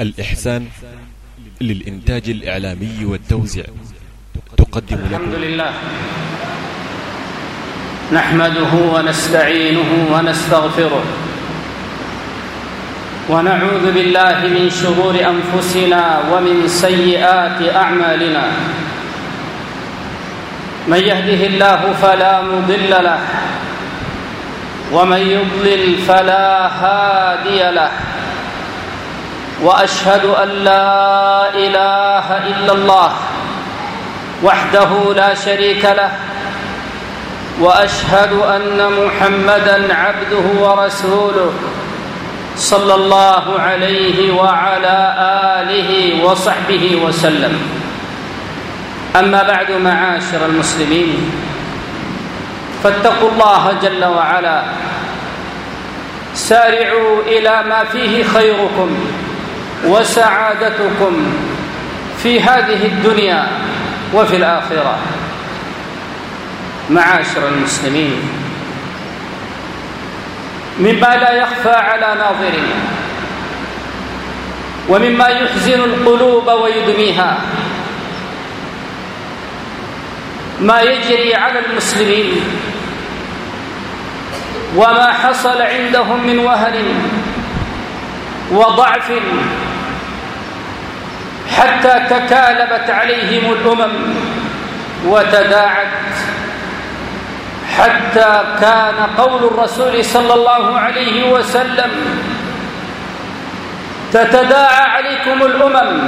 الإحسان للإنتاج الإعلامي والتوزيع. تقدم لكم. الحمد لله. نحمده ونستعينه ونستغفره. ونعوذ بالله من شرور أنفسنا ومن سيئات أعمالنا. من يهده الله فلا مضل له ومن يضلل فلا هادي له. وأشهد أن لا إله إلا الله وحده لا شريك له وأشهد أن محمدا عبده ورسوله صلى الله عليه وعلى آله وصحبه وسلم. أما بعد معاشر المسلمين فاتقوا الله جل وعلا. سارعوا إلى ما فيه خيركم. وسعادتكم في هذه الدنيا وفي الآخرة. معاشر المسلمين مما لا يخفى على ناظر ومما يحزن القلوب ويدميها. ما يجري على المسلمين وما حصل عندهم من وهن وضعف حتى تكالبت عليهم الأمم وتداعت حتى كان قول الرسول صلى الله عليه وسلم تتداعى عليكم الأمم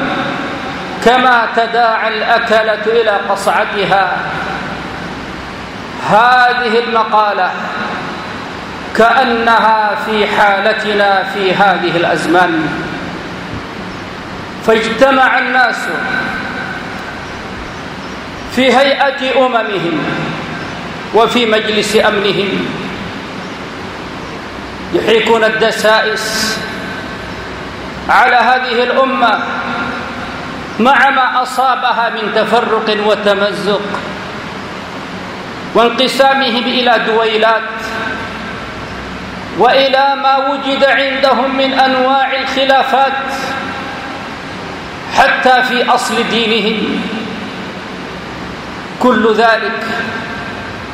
كما تداعى الأكلة إلى قصعتها. هذه المقالة كأنها في حالتنا في هذه الأزمان. فاجتمع الناس في هيئة أممهم وفي مجلس أمنهم. يحيكون الدسائس على هذه الأمة مع ما أصابها من تفرق وتمزق وانقسامهم إلى دويلات وإلى ما وجد عندهم من أنواع الخلافات حتى في أصل دينهم كل ذلك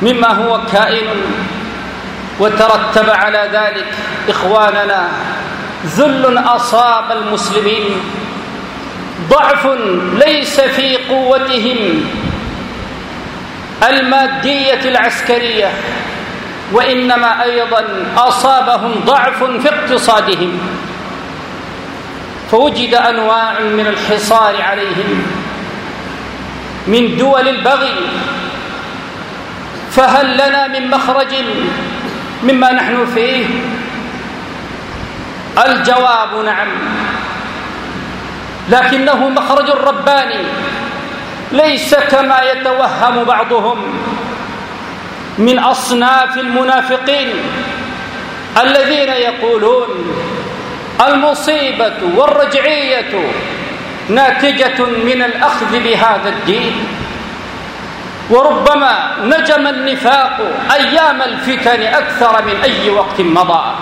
مما هو كائن وترتب على ذلك إخواننا ذل أصاب المسلمين. ضعف ليس في قوتهم. المادية العسكرية وإنما أيضا أصابهم ضعف في اقتصادهم. فوجد أنواع من الحصار عليهم من دول البغي فهل لنا من مخرج مما نحن فيه؟ الجواب نعم لكنه مخرج رباني ليس كما يتوهم بعضهم من أصناف المنافقين الذين يقولون المصيبة والرجعية ناتجة من الأخذ بهذا الدين. وربما نجم النفاق أيام الفتن أكثر من أي وقت مضى.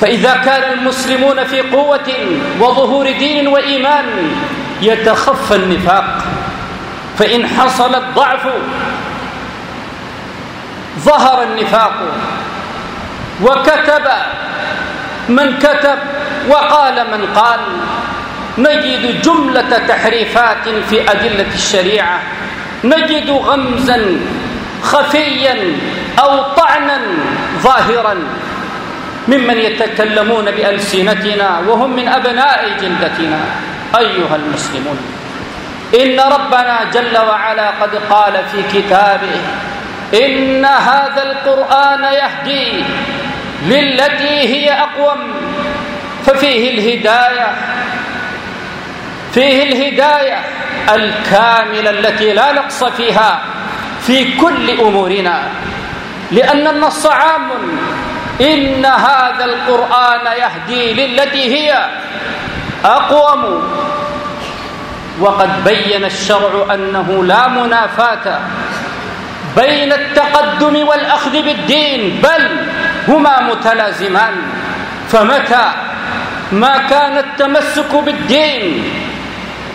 فإذا كان المسلمون في قوة وظهور دين وإيمان يتخفى النفاق. فإن حصل الضعف ظهر النفاق. وكتب من كتب وقال من قال. نجد جملة تحريفات في أدلة الشريعة. نجد غمزا خفيا أو طعنا ظاهرا. ممن يتكلمون بألسنتنا وهم من أبناء جلدتنا. أيها المسلمون إن ربنا جل وعلا قد قال في كتابه إن هذا القرآن يهدي للتي هي أقوم ففيه الهداية فيه الهداية الكاملة التي لا نقص فيها في كل أمورنا لأن النص عام. إن هذا القرآن يهدي للتي هي أقوم. وقد بين الشرع أنه لا منافاة بين التقدم والأخذ بالدين بل هما متلازمان. فمتى؟ ما كان التمسك بالدين.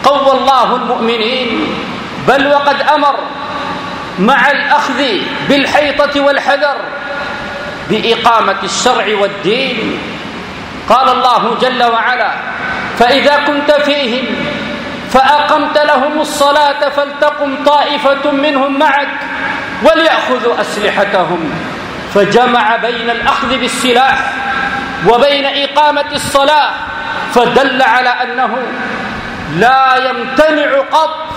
قوى الله المؤمنين. بل وقد أمر مع الأخذ بالحيطة والحذر بإقامة الشرع والدين. قال الله جل وعلا فإذا كنت فيهم فأقمت لهم الصلاة فلتقم طائفة منهم معك وليأخذوا أسلحتهم. فجمع بين الأخذ بالسلاح وبين إقامة الصلاة فدل على أنه لا يمتنع قط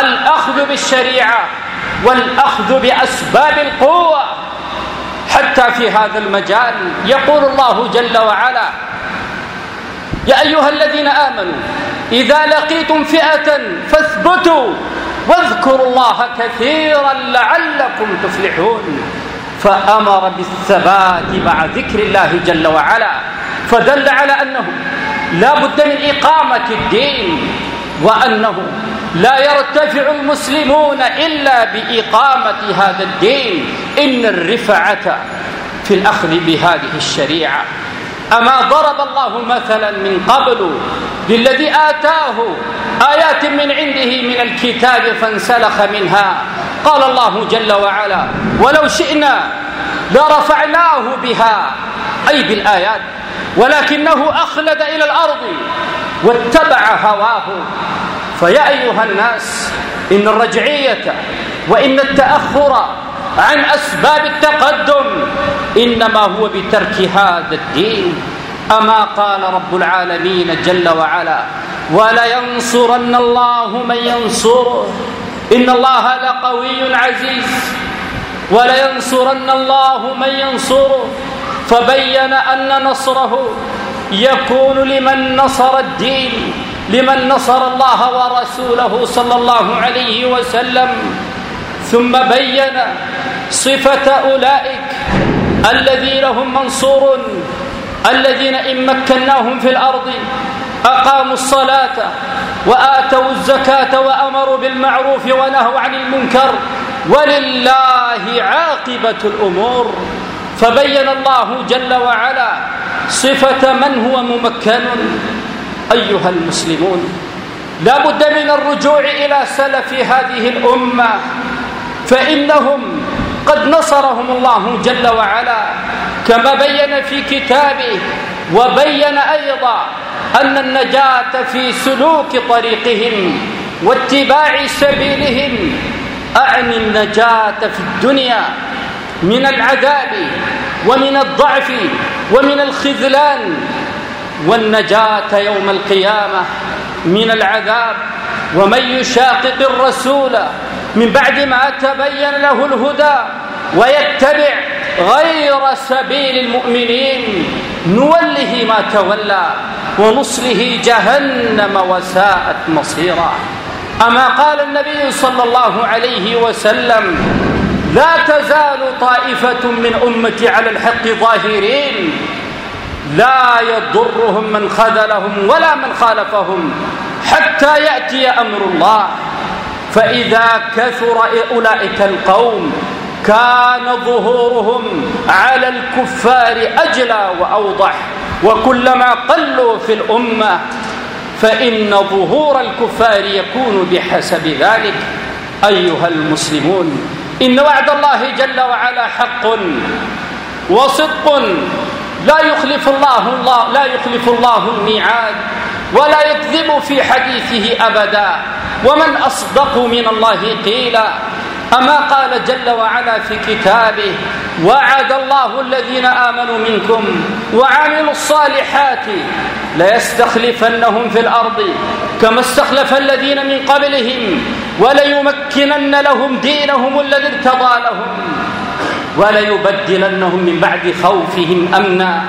الأخذ بالشريعة والأخذ بأسباب القوة. حتى في هذا المجال يقول الله جل وعلا يا أيها الذين آمنوا إذا لقيتم فئة فاثبتوا واذكروا الله كثيرا لعلكم تفلحون. فأمر بالثبات مع ذكر الله جل وعلا. فدل على أنه لا بد من إقامة الدين وأنه لا يرتفع المسلمون إلا بإقامة هذا الدين. إن الرفعة في الأخذ بهذه الشريعة أما ضرب الله مثلا من قبل للذي آتاه آيات من عنده من الكتاب فانسلخ منها. قال الله جل وعلا ولو شئنا لرفعناه بها. أي بالآيات ولكنه أخلد إلى الأرض واتبع هواه. فيا أيها الناس إن الرجعية وإن التأخر عن أسباب التقدم. إنما هو بترك هذا الدين. أما قال رب العالمين جل وعلا ولينصرن الله من ينصره. إن الله لقوي عزيز. ولينصرن الله من ينصره. فبين أن نصره يكون لمن نصر الدين لمن نصر الله ورسوله صلى الله عليه وسلم. ثم بين صفة أولئك الذين هم منصور الذين إن مكناهم في الأرض أقاموا الصلاة وآتوا الزكاة وأمروا بالمعروف ونهوا عن المنكر ولله عاقبة الأمور. فبين الله جل وعلا صفة من هو ممكن أيها المسلمون. لا بد من الرجوع إلى سلف هذه الأمة. فإنهم قد نصرهم الله جل وعلا كما بين في كتابه وبين أيضا أن النجاة في سلوك طريقهم واتباع سبيلهم أعني النجاة في الدنيا من العذاب ومن الضعف ومن الخذلان والنجاة يوم القيامة من العذاب ومن يشاقق الرسول من بعد ما تبين له الهدى ويتبع غير سبيل المؤمنين نوله ما تولى ونصله جهنم وساءت مصيرا أما قال النبي صلى الله عليه وسلم لا تزال طائفة من أمتي على الحق ظاهرين لا يضرهم من خذلهم ولا من خالفهم حتى يأتي أمر الله. فإذا كثر أولئك القوم كان ظهورهم على الكفار أجلى وأوضح. وكلما قلوا في الأمة فإن ظهور الكفار يكون بحسب ذلك. أيها المسلمون إن وعد الله جل وعلا حق وصدق لا يخلف الله الله لا يخلف الله الميعاد ولا يكذب في حديثه أبدا. ومن أصدق من الله قيلا. أما قال جل وعلا في كتابه وعد الله الذين آمنوا منكم وعملوا الصالحات ليستخلفنهم في الأرض كما استخلف الذين من قبلهم وليمكنن لهم دينهم الذي ارتضى لهم. وليبدلنهم من بعد خوفهم أمنا.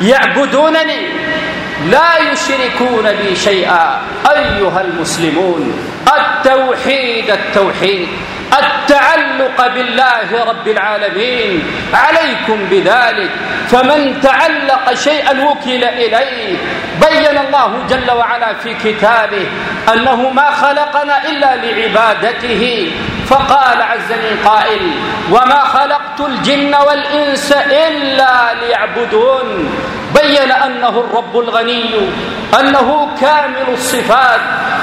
يعبدونني لا يشركون بي شيئا. أيها المسلمون التوحيد التوحيد. التعلق بالله رب العالمين. عليكم بذلك. فمن تعلق شيئا وكل إليه. بين الله جل وعلا في كتابه أنه ما خلقنا إلا لعبادته. فقال عز من قائل وما خلقت الجن والإنس إلا ليعبدون. بين أنه الرب الغني أنه كامل الصفات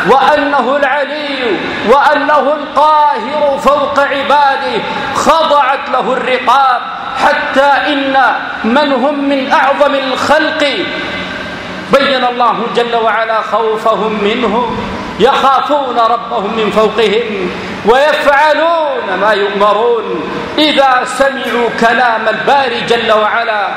وأنه العلي وأنه القاهر فوق عباده. خضعت له الرقاب حتى إن من هم من أعظم الخلق. بين الله جل وعلا خوفهم منه يخافون ربهم من فوقهم ويفعلون ما يؤمرون. إذا سمعوا كلام الباري جل وعلا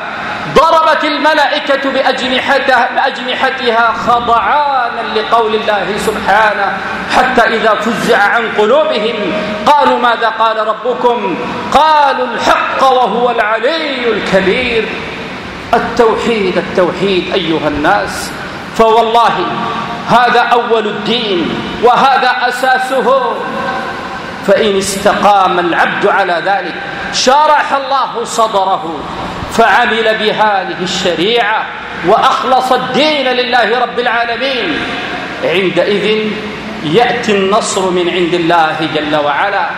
ضربت الملائكة بأجنحتها, بأجنحتها خضعانا لقول الله سبحانه حتى إذا فزع عن قلوبهم قالوا ماذا قال ربكم؟ قالوا الحق وهو العلي الكبير. التوحيد التوحيد أيها الناس فوالله هذا أول الدين وهذا أساسه. فإن استقام العبد على ذلك شرح الله صدره فعمل بهذه الشريعة وأخلص الدين لله رب العالمين. عندئذ يأتي النصر من عند الله جل وعلا.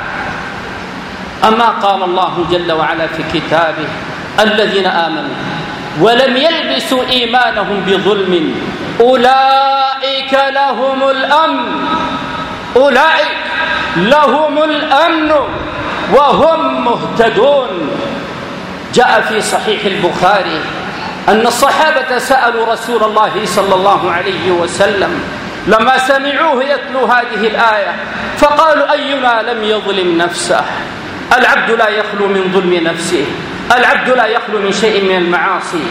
أما قال الله جل وعلا في كتابه الذين آمنوا ولم يلبسوا إيمانهم بظلم أولئك لهم الأمن. أولئك لهم الأمن وهم مهتدون. جاء في صحيح البخاري أن الصحابة سألوا رسول الله صلى الله عليه وسلم لما سمعوه يتلو هذه الآية فقالوا أينا لم يظلم نفسه؟ العبد لا يخلو من ظلم نفسه العبد لا يخلو من شيء من المعاصي.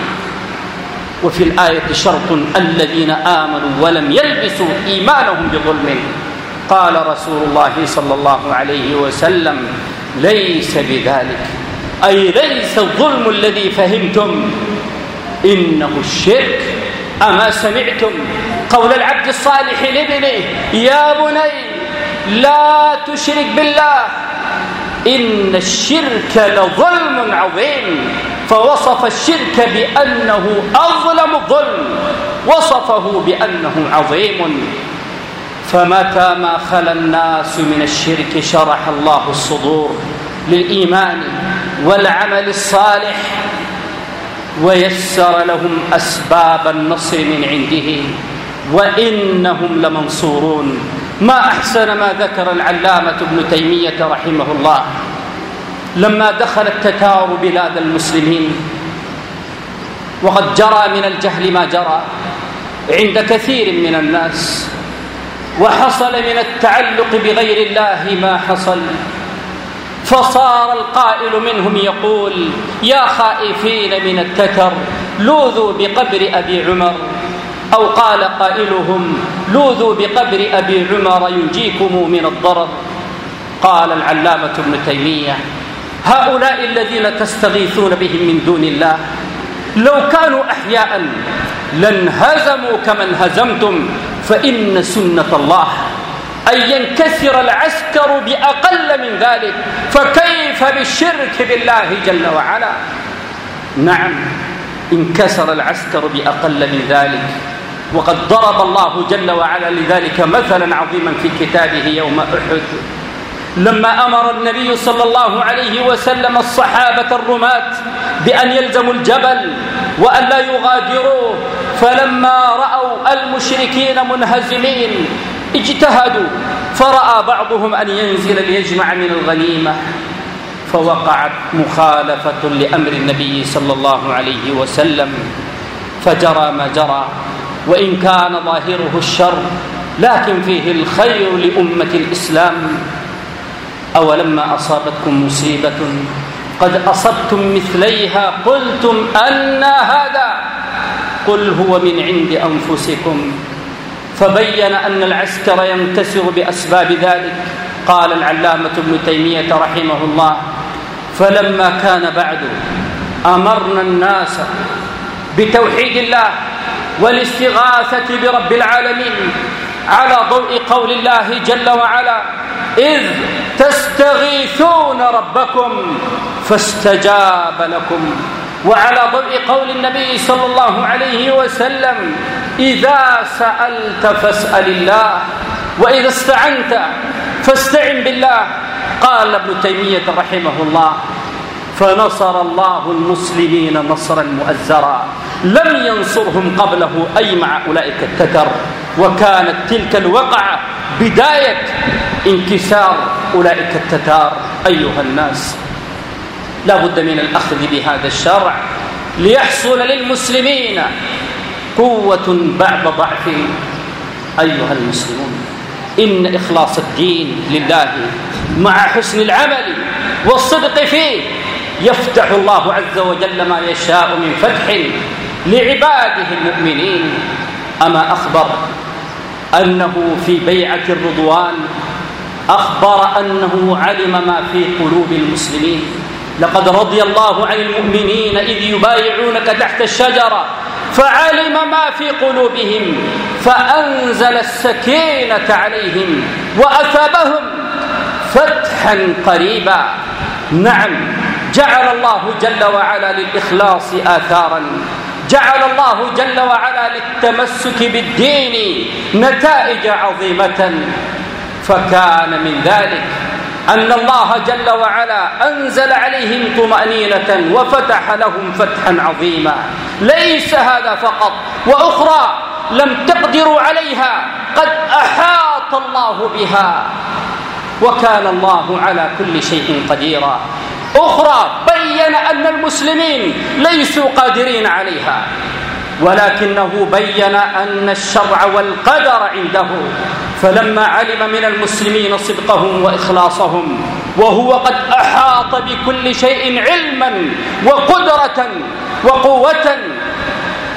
وفي الآية شرط الذين آمنوا ولم يلبسوا إيمانهم بظلم. قال رسول الله صلى الله عليه وسلم ليس بذلك. أي ليس الظلم الذي فهمتم. إنه الشرك أما سمعتم قول العبد الصالح لابنه يا بني لا تشرك بالله. إن الشرك لظلم عظيم. فوصف الشرك بأنه أظلم الظلم. وصفه بأنه عظيم. فمتى ما خلا الناس من الشرك شرح الله الصدور للإيمان والعمل الصالح ويسر لهم أسباب النصر من عنده وإنهم لمنصورون. ما أحسن ما ذكر العلامة ابن تيمية رحمه الله لما دخل التتار بلاد المسلمين. وقد جرى من الجهل ما جرى عند كثير من الناس. وحصل من التعلق بغير الله ما حصل. فصار القائل منهم يقول يا خائفين من التتر لوذوا بقبر أبي عمر. أو قال قائلهم لوذوا بقبر أبي عمر ينجيكم من الضرر. قال العلامة ابن تيمية هؤلاء الذين تستغيثون بهم من دون الله لو كانوا أحياء لانهزموا كما انهزمتم فإن سنة الله أن ينكسر العسكر بأقل من ذلك. فكيف بالشرك بالله جل وعلا؟ نعم انكسر العسكر بأقل من ذلك. وقد ضرب الله جل وعلا لذلك مثلا عظيما في كتابه يوم أحد. لما أمر النبي صلى الله عليه وسلم الصحابة الرماة بأن يلزموا الجبل وأن لا يغادروه فلما رأوا المشركين منهزمين اجتهدوا فرأى بعضهم أن ينزل ليجمع من الغنيمة فوقعت مخالفة لأمر النبي صلى الله عليه وسلم. فجرى ما جرى وإن كان ظاهره الشر لكن فيه الخير لأمة الإسلام. أولما أصابتكم مصيبة؟ قد أصبتم مثليها قلتم أن هذا قل هو من عند أنفسكم. فبين أن العسكر ينكسر بأسباب ذلك. قال العلامة ابن تيمية رحمه الله فلما كان بعد أمرنا الناس بتوحيد الله والاستغاثة برب العالمين على ضوء قول الله جل وعلا إذ تستغيثون ربكم فاستجاب لكم. وعلى ضوء قول النبي صلى الله عليه وسلم إذا سألت فاسأل الله وإذا استعنت فاستعن بالله. قال ابن تيمية رحمه الله فنصر الله المسلمين نصرا مؤزرا لم ينصرهم قبله أي مع أولئك التتر وكانت تلك الوقعة بداية انكسار أولئك التتار أيها الناس. لا بد من الأخذ بهذا الشرع ليحصل للمسلمين قوة بعد ضعف أيها المسلمون. إن إخلاص الدين لله مع حسن العمل والصدق فيه يفتح الله عز وجل ما يشاء من فتح لعباده المؤمنين. أما أخبر أنه في بيعة الرضوان أخبر أنه علم ما في قلوب المسلمين. لقد رضي الله عن المؤمنين إذ يبايعونك تحت الشجرة فعلم ما في قلوبهم فأنزل السكينة عليهم وأثابهم فتحا قريبا. نعم جعل الله جل وعلا للإخلاص آثارا. جعل الله جل وعلا للتمسك بالدين نتائج عظيمة. فكان من ذلك. أن الله جل وعلا أنزل عليهم طمأنينة وفتح لهم فتحا عظيما. ليس هذا فقط وأخرى لم تقدروا عليها قد أحاط الله بها. وكان الله على كل شيء قديرا. أخرى بين أن المسلمين ليسوا قادرين عليها. ولكنه بين أن الشرع والقدر عنده. فلما علم من المسلمين صدقهم وإخلاصهم وهو قد أحاط بكل شيء علما وقدرة وقوة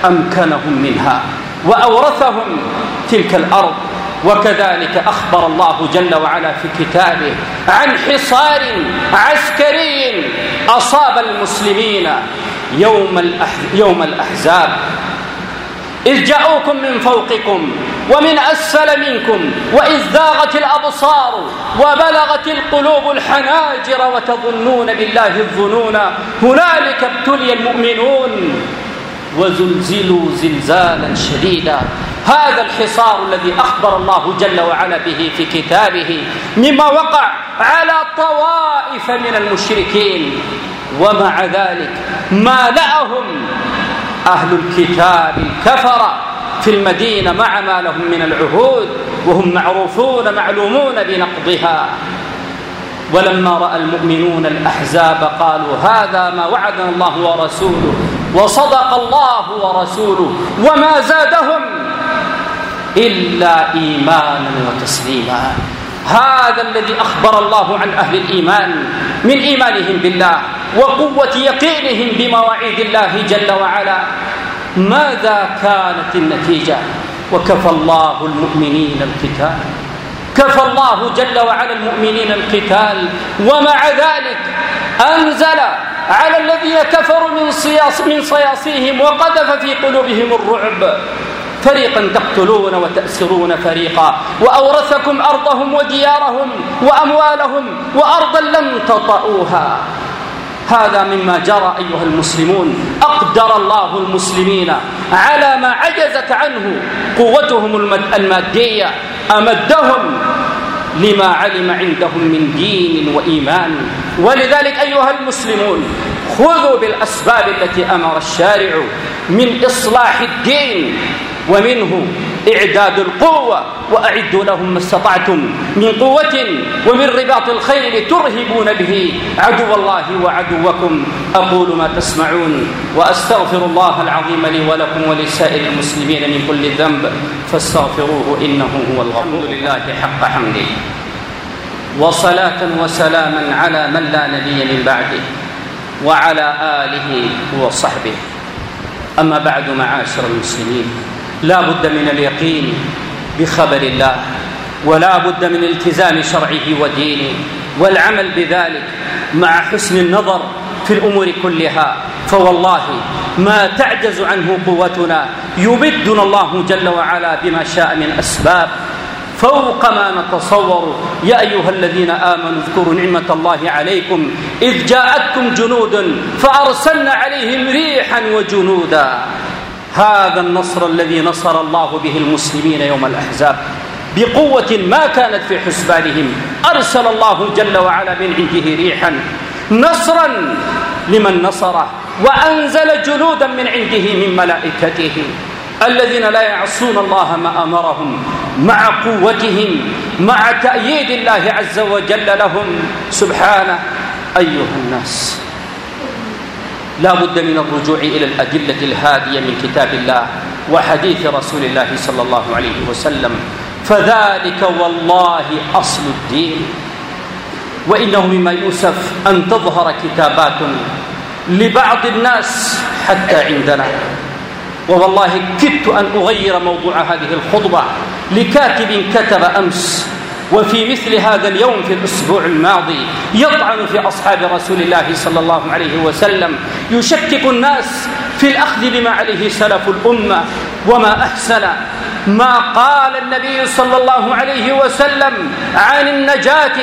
أمكنهم منها وأورثهم تلك الأرض. وكذلك أخبر الله جل وعلا في كتابه عن حصار عسكري أصاب المسلمين يوم, يوم الأحزاب. إذ جاءوكم من فوقكم ومن أسفل منكم وإذ ذاغت الأبصار وبلغت القلوب الحناجر وتظنون بالله الظنون هنالك ابتلي المؤمنون وزلزلوا زلزالا شديدا. هذا الحصار الذي أخبر الله جل وعلا به في كتابه مما وقع على طوائف من المشركين. ومع ذلك ما لأهم أهل الكتاب الكفر في المدينة مع ما لهم من العهود وهم معروفون معلومون بنقضها. ولما رأى المؤمنون الأحزاب قالوا هذا ما وعدنا الله ورسوله وصدق الله ورسوله وما زادهم إلا إيمانا وتسليما. هذا الذي أخبر الله عن أهل الإيمان من إيمانهم بالله. وقوة يقينهم بمواعيد الله جل وعلا. ماذا كانت النتيجة؟ وكفى الله المؤمنين القتال. كفى الله جل وعلا المؤمنين القتال. ومع ذلك أنزل على الذين كفروا من صياص من صياصيهم وقذف في قلوبهم الرعب. فريقا تقتلون وتأسرون فريقا. وأورثكم أرضهم وديارهم وأموالهم وأرضا لم تطئوها. هذا مما جرى أيها المسلمون. أقدر الله المسلمين على ما عجزت عنه قوتهم المادية أمدهم لما علم عندهم من دين وإيمان. ولذلك أيها المسلمون خذوا بالأسباب التي أمر الشارع من إصلاح الدين ومنه إعداد القوة وأعدوا لهم ما استطعتم من قوة ومن رباط الخيل ترهبون به. عدو الله وعدوكم. أقول ما تسمعون وأستغفر الله العظيم لي ولكم ولسائر المسلمين من كل ذنب فاستغفروه إنه هو الغفور. لله حق حمده. وصلاة وسلاما على من لا نبي من بعده وعلى آله وصحبه. أما بعد معاشر المسلمين لا بد من اليقين بخبر الله ولا بد من التزام شرعه ودينه والعمل بذلك مع حسن النظر في الأمور كلها. فوالله ما تعجز عنه قوتنا يمدنا الله جل وعلا بما شاء من أسباب. فوق ما نتصور يا أيها الذين آمنوا اذكروا نعمة الله عليكم إذ جاءتكم جنود فأرسلنا عليهم ريحا وجنودا. هذا النصر الذي نصر الله به المسلمين يوم الأحزاب بقوة ما كانت في حسبانهم. أرسل الله جل وعلا من عنده ريحا نصرا لمن نصره وأنزل جنودا من عنده من ملائكته الذين لا يعصون الله ما أمرهم مع قوتهم مع تأييد الله عز وجل لهم. سبحانه أيها الناس. لا بد من الرجوع إلى الأدلة الهادية من كتاب الله وحديث رسول الله صلى الله عليه وسلم. فذلك والله أصل الدين. وإنه مما يؤسف أن تظهر كتابات لبعض الناس حتى عندنا. ووالله كدت أن أغير موضوع هذه الخطبة. لكاتب كتب أمس وفي مثل هذا اليوم في الأسبوع الماضي يطعن في أصحاب رسول الله صلى الله عليه وسلم يشكك الناس في الأخذ بما عليه سلف الأمة وما أحسن. ما قال النبي صلى الله عليه وسلم عن النجاة؟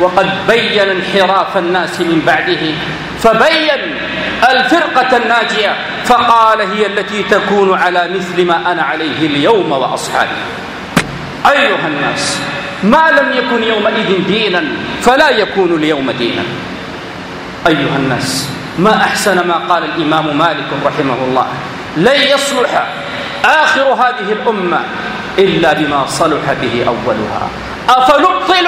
وقد بين انحراف الناس من بعده فبين الفرقة الناجية فقال هي التي تكون على مثل ما أنا عليه اليوم وأصحابي. أيها الناس ما لم يكن يومئذ دينا فلا يكون اليوم دينا. أيها الناس ما أحسن ما قال الإمام مالك رحمه الله لن يصلح آخر هذه الأمة إلا بما صلح به أولها. أفنبطل؟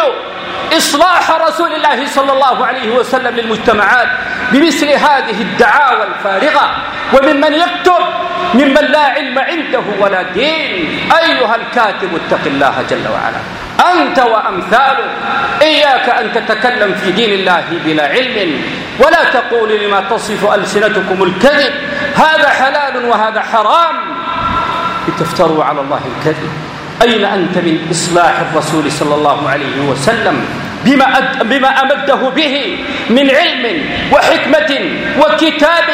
إصلاح رسول الله صلى الله عليه وسلم للمجتمعات بمثل هذه الدعاوى الفارغة وممن يكتب ممن لا علم عنده ولا دين. أيها الكاتب اتق الله جل وعلا. أنت وأمثالك إياك أن تتكلم في دين الله بلا علم. ولا تقول لما تصف ألسنتكم الكذب. هذا حلال وهذا حرام. لتفتروا على الله الكذب. أين أنت من إصلاح الرسول صلى الله عليه وسلم؟ بما, بما أمده به من علم وحكمة وكتاب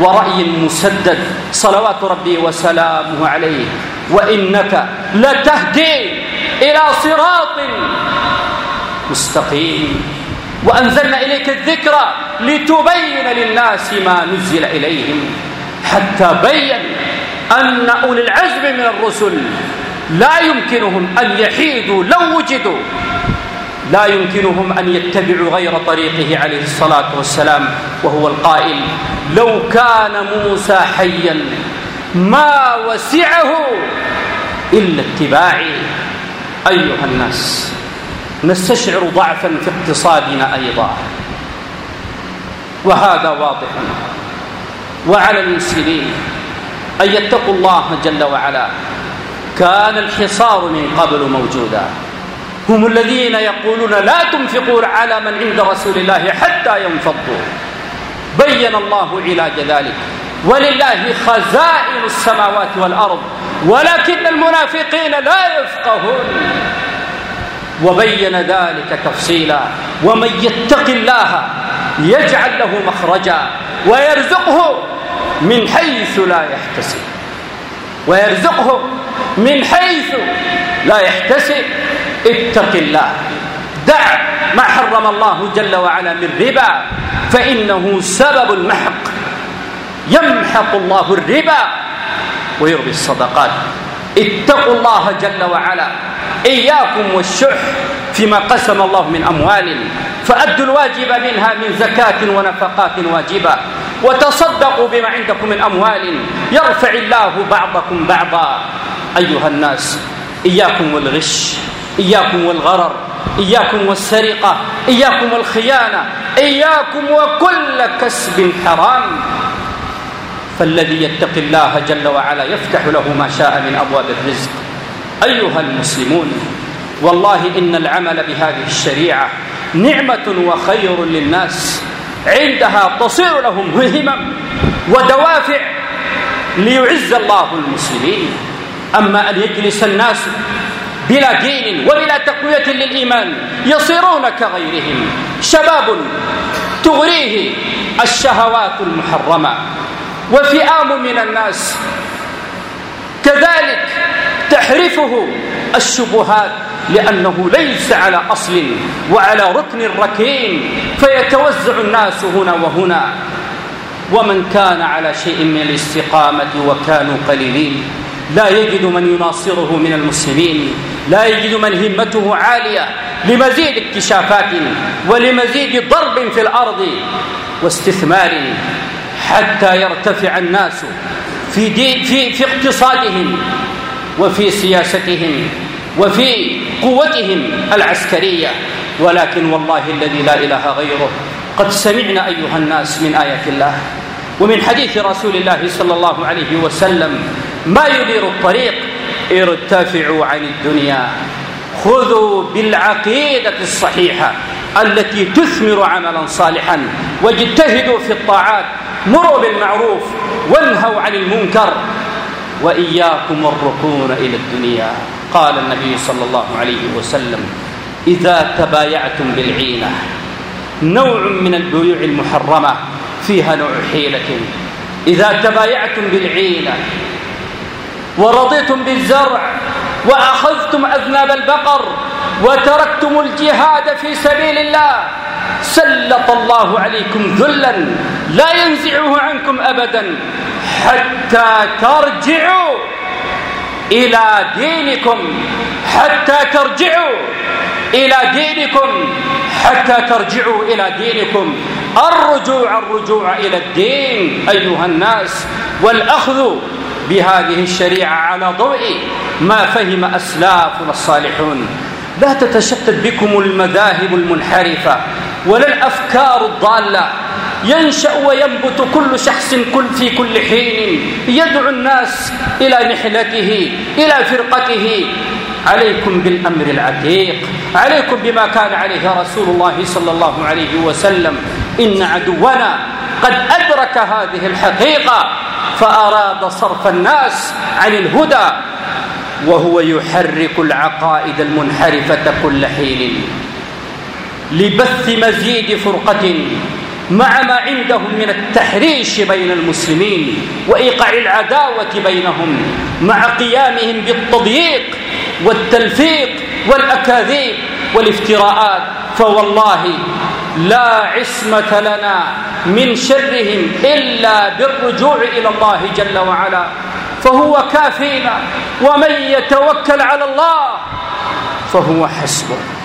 ورأي مسدد. صلوات ربي وسلامه عليه. وإنك لتهدي إلى صراط مستقيم. وأنزلنا إليك الذكرى لتبين للناس ما نزل إليهم. حتى بين أن أولي العزم من الرسل لا يمكنهم أن يحيدوا لو وجدوا. لا يمكنهم أن يتبعوا غير طريقه عليه الصلاة والسلام وهو القائل لو كان موسى حيا ما وسعه إلا اتباعي. أيها الناس نستشعر ضعفا في اقتصادنا أيضا وهذا واضح. وعلى المسلمين أن يتقوا الله جل وعلا كان الحصار من قبل موجودا. هم الذين يقولون لا تنفقوا على من عند رسول الله حتى ينفضوا. بين الله علاج ذلك. ولله خزائن السماوات والأرض. ولكن المنافقين لا يفقهون. وبين ذلك تفصيلا. ومن يتق الله يجعل له مخرجا. ويرزقه من حيث لا يحتسب. ويرزقه من حيث لا يحتسب. اتق الله. دع ما حرم الله جل وعلا من ربا فإنه سبب المحق. يمحق الله الربا ويربي الصدقات. اتقوا الله جل وعلا. إياكم والشح فيما قسم الله من أموال. فأدوا الواجب منها من زكاة ونفقات واجبة. وتصدقوا بما عندكم من أموال. يرفع الله بعضكم بعضا. أيها الناس إياكم والغش. إياكم والغرر إياكم والسرقة إياكم والخيانة إياكم وكل كسب حرام. فالذي يتق الله جل وعلا يفتح له ما شاء من أبواب الرزق. أيها المسلمون والله إن العمل بهذه الشريعة نعمة وخير للناس. عندها تصير لهم همم ودوافع ليعز الله المسلمين. أما أن يجلس الناس بلا دين وبلا تقوية للإيمان يصيرون كغيرهم. شباب تغريه الشهوات المحرمة وفئام من الناس. كذلك تحرفه الشبهات لأنه ليس على أصل وعلى ركن ركين فيتوزع الناس هنا وهنا. ومن كان على شيء من الاستقامة وكانوا قليلين لا يجد من يناصره من المسلمين لا يجد من همته عالية لمزيد اكتشافات ولمزيد ضرب في الأرض واستثمار حتى يرتفع الناس في, دي في, في اقتصادهم وفي سياستهم وفي قوتهم العسكرية. ولكن والله الذي لا إله غيره قد سمعنا أيها الناس من آيات الله. ومن حديث رسول الله صلى الله عليه وسلم ما يدير الطريق؟ ارتفعوا عن الدنيا. خذوا بالعقيدة الصحيحة التي تثمر عملا صالحا واجتهدوا في الطاعات مروا بالمعروف وانهوا عن المنكر وإياكم الركون إلى الدنيا. قال النبي صلى الله عليه وسلم إذا تبايعتم بالعينة نوع من البيوع المحرمة فيها نوع حيلة. إذا تبايعتم بالعينة ورضيتم بالزرع وأخذتم أذناب البقر وتركتم الجهاد في سبيل الله. سلط الله عليكم ذلا. لا ينزعه عنكم أبدا حتى ترجعوا إلى دينكم. حتى ترجعوا إلى دينكم. حتى ترجعوا إلى دينكم. الرجوع الرجوع إلى الدين أيها الناس. والأخذ بهذه الشريعة على ضوء ما فهم أسلافنا الصالحون. لا تتشتت بكم المذاهب المنحرفة ولا الأفكار الضالة. ينشأ وينبت كل شخص كل في كل حين يدعو الناس إلى نحلته إلى فرقته. عليكم بالأمر العتيق. عليكم بما كان عليه رسول الله صلى الله عليه وسلم. إن عدونا قد أدرك هذه الحقيقة. فأراد صرف الناس عن الهدى وهو يحرك العقائد المنحرفة كل حين. لبث مزيد فرقة مع ما عندهم من التحريش بين المسلمين وإيقاع العداوة بينهم مع قيامهم بالتضييق والتلفيق والأكاذيب. والافتراءات فوالله لا عصمة لنا من شرهم إلا بالرجوع إلى الله جل وعلا. فهو كافينا ومن يتوكل على الله فهو حسبه.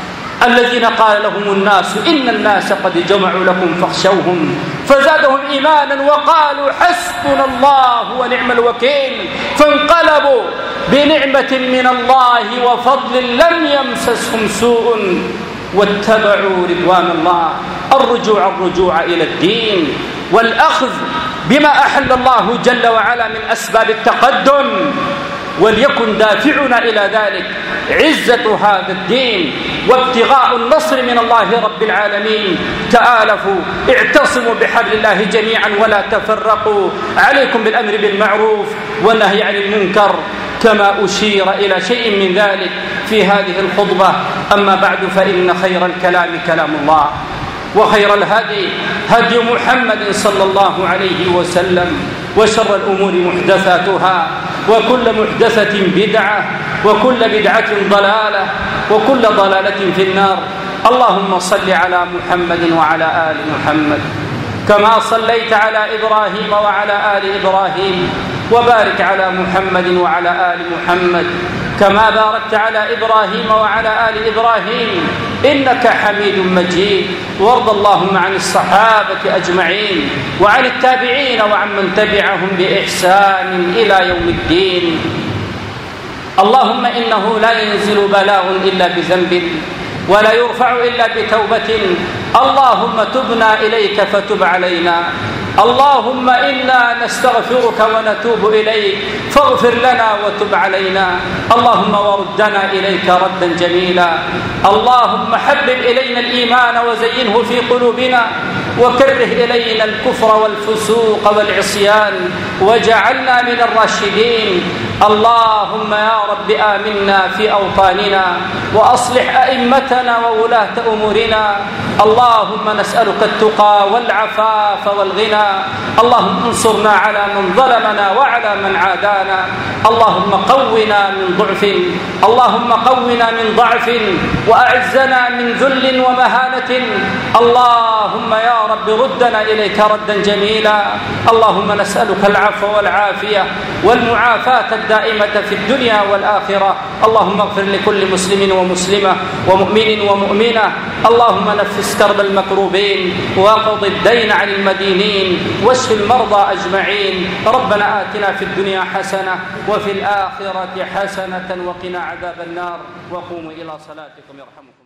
الذين قال لهم الناس إن الناس قد جمعوا لكم فاخشوهم فزادهم إيمانا وقالوا حسبنا الله ونعم الوكيل فانقلبوا بنعمة من الله وفضل لم يمسسهم سوء واتبعوا رضوان الله الرجوع الرجوع إلى الدين والأخذ بما أحل الله جل وعلا من أسباب التقدم وليكن دافعنا إلى ذلك. عزة هذا الدين وابتغاء النصر من الله رب العالمين. تآلفوا اعتصموا بحبل الله جميعا ولا تفرقوا. عليكم بالأمر بالمعروف والنهي عن المنكر كما أشير إلى شيء من ذلك في هذه الخطبة. أما بعد فإن خير الكلام كلام الله وخير الهدي هدي محمد صلى الله عليه وسلم وشر الأمور محدثاتها. وكل محدثة بدعة وكل بدعة ضلالة وكل ضلالة في النار. اللهم صل على محمد وعلى آل محمد. كما صليت على إبراهيم وعلى آل إبراهيم وبارك على محمد وعلى آل محمد كما باركت على إبراهيم وعلى آل إبراهيم إنك حميد مجيد. وارض اللهم عن الصحابة أجمعين وعن التابعين وعن من تبعهم بإحسان إلى يوم الدين. اللهم إنه لا ينزل بلاء إلا بذنب ولا يرفع إلا بتوبة. اللهم تبنا إليك فتب علينا. اللهم إنا نستغفرك ونتوب إليك. فاغفر لنا وتب علينا. اللهم وردنا إليك ردا جميلا. اللهم حبب إلينا الإيمان وزينه في قلوبنا. وكره إلينا الكفر والفسوق والعصيان. وجعلنا من الراشدين. اللهم يا رب آمنا في أوطاننا. وأصلح أئمتنا وولاة أمورنا. اللهم نسألك التقى والعفاف والغنى. اللهم انصرنا على من ظلمنا وعلى من عادانا. اللهم قونا من ضعف. اللهم قونا من ضعف. وأعزنا من ذل ومهانة. اللهم يا رب ردنا إليك ردا جميلا. اللهم نسألك العفو والعافية والمعافاة الدائمة في الدنيا والآخرة. اللهم اغفر لكل مسلم ومسلمة ومؤمن ومؤمنة. اللهم نفس كرب المكروبين وأقض الدين عن المدينين. واشف المرضى أجمعين. ربنا آتنا في الدنيا حسنة وفي الآخرة حسنة وقنا عذاب النار. وقوموا إلى صلاتكم يرحمكم